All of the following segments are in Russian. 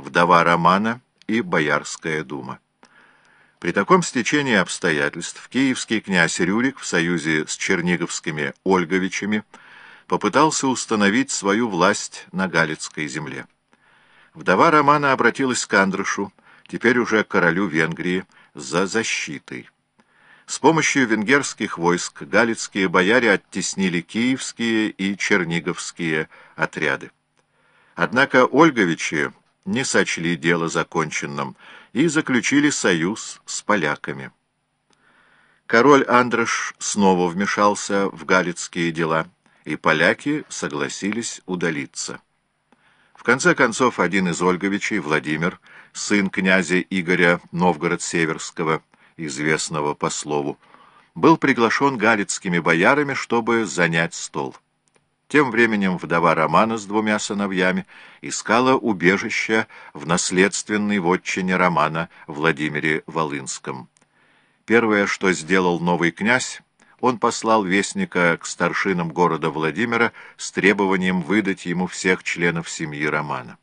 вдова Романа и Боярская дума. При таком стечении обстоятельств киевский князь Рюрик в союзе с черниговскими Ольговичами попытался установить свою власть на Галицкой земле. Вдова Романа обратилась к Андрышу, теперь уже королю Венгрии, за защитой. С помощью венгерских войск галицкие бояре оттеснили киевские и черниговские отряды. Однако Ольговичи не сочли дело законченным и заключили союз с поляками. Король Андрош снова вмешался в галицкие дела, и поляки согласились удалиться. В конце концов, один из Ольговичей, Владимир, сын князя Игоря Новгород-Северского, известного по слову, был приглашен галицкими боярами, чтобы занять стол. Тем временем вдова Романа с двумя сыновьями искала убежище в наследственной вотчине Романа Владимире Волынском. Первое, что сделал новый князь, он послал вестника к старшинам города Владимира с требованием выдать ему всех членов семьи Романа.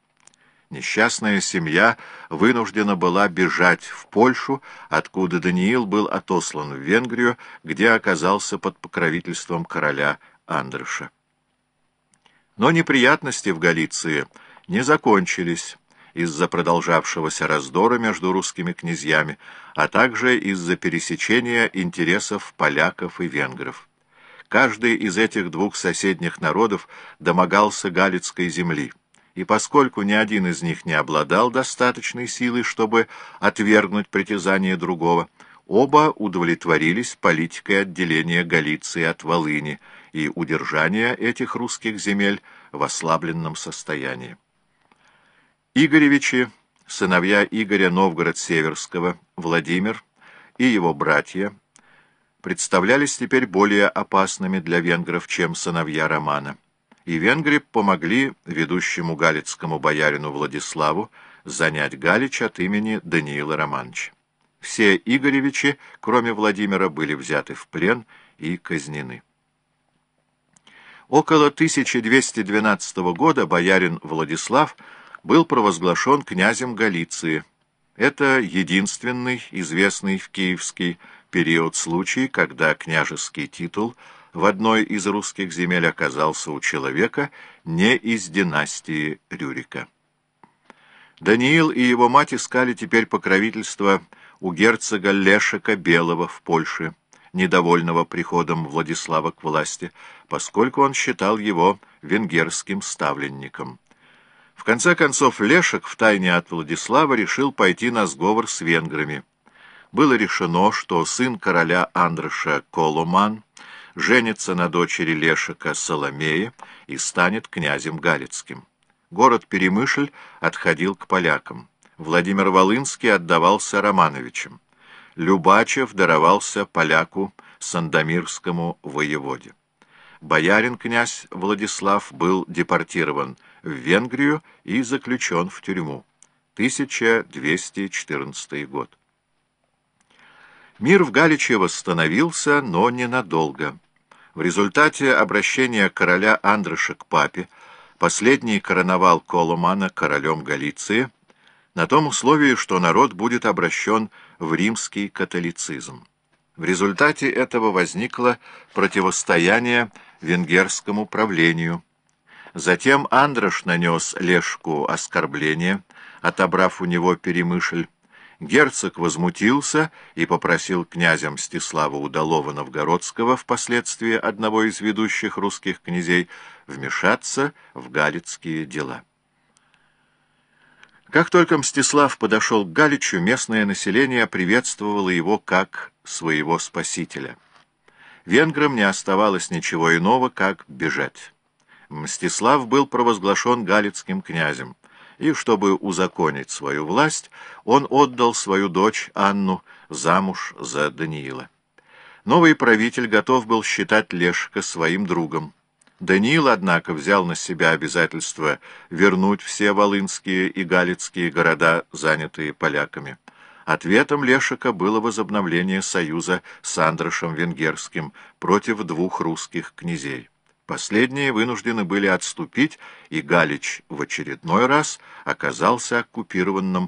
Несчастная семья вынуждена была бежать в Польшу, откуда Даниил был отослан в Венгрию, где оказался под покровительством короля Андроша. Но неприятности в Галиции не закончились из-за продолжавшегося раздора между русскими князьями, а также из-за пересечения интересов поляков и венгров. Каждый из этих двух соседних народов домогался Галицкой земли и поскольку ни один из них не обладал достаточной силой, чтобы отвергнуть притязание другого, оба удовлетворились политикой отделения Галиции от Волыни и удержания этих русских земель в ослабленном состоянии. Игоревичи, сыновья Игоря Новгород-Северского, Владимир и его братья, представлялись теперь более опасными для венгров, чем сыновья Романа и венгры помогли ведущему галицкому боярину Владиславу занять Галич от имени Даниила Романовича. Все Игоревичи, кроме Владимира, были взяты в плен и казнены. Около 1212 года боярин Владислав был провозглашен князем Галиции. Это единственный известный в киевский период случай, когда княжеский титул – в одной из русских земель оказался у человека не из династии Рюрика. Даниил и его мать искали теперь покровительство у герцога Лешика Белого в Польше, недовольного приходом Владислава к власти, поскольку он считал его венгерским ставленником. В конце концов Лешек втайне от Владислава решил пойти на сговор с венграми. Было решено, что сын короля Андроша Коломан женится на дочери Лешика Соломея и станет князем Галицким. Город Перемышль отходил к полякам. Владимир Волынский отдавался Романовичам. Любачев даровался поляку Сандомирскому воеводе. Боярин-князь Владислав был депортирован в Венгрию и заключен в тюрьму. 1214 год. Мир в Галиче восстановился, но ненадолго. В результате обращения короля Андроша к папе последний короновал Коломана королем Галиции на том условии, что народ будет обращен в римский католицизм. В результате этого возникло противостояние венгерскому правлению. Затем Андрош нанес Лешку оскорбление, отобрав у него перемышль, Герцог возмутился и попросил князя Мстислава Удалова-Новгородского, впоследствии одного из ведущих русских князей, вмешаться в галицкие дела. Как только Мстислав подошел к Галичу, местное население приветствовало его как своего спасителя. Венграм не оставалось ничего иного, как бежать. Мстислав был провозглашен галицким князем и, чтобы узаконить свою власть, он отдал свою дочь Анну замуж за Даниила. Новый правитель готов был считать Лешика своим другом. Даниил, однако, взял на себя обязательство вернуть все волынские и галицкие города, занятые поляками. Ответом Лешика было возобновление союза с Андрошем Венгерским против двух русских князей. Последние вынуждены были отступить, и Галич в очередной раз оказался оккупированным